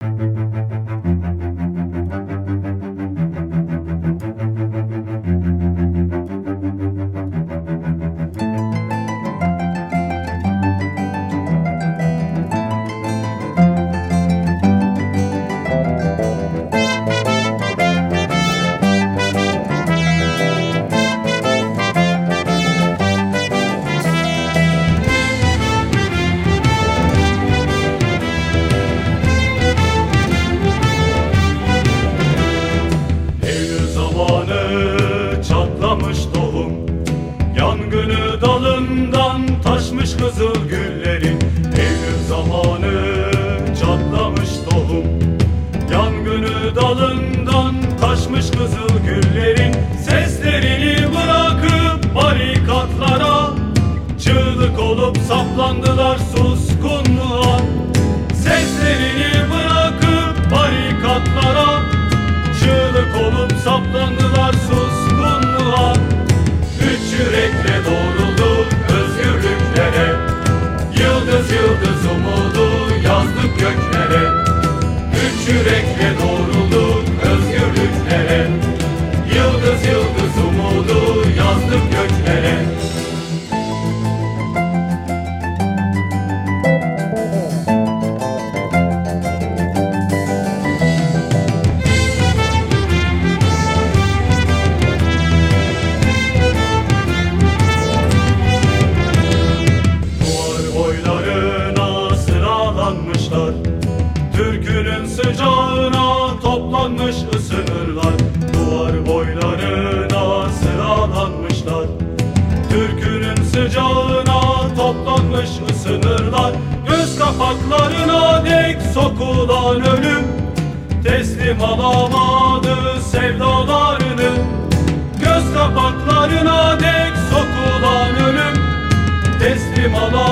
Eylül Yangını dalından taşmış kızıl güllerin Eylül zamanı çatlamış tohum. Yangını dalından taşmış kızıl göklere Üç yürekle doğrulduk günün sıcağına toplanmış ısınırlar Duvar boylarına sıralanmışlar. Türkünün sıcağına toplanmış ısınırlar. Göz kapaklarına dek sokulan ölüm. Teslim alamadı sevdalarını. Göz kapaklarına dek sokulan ölüm. Teslim alamadı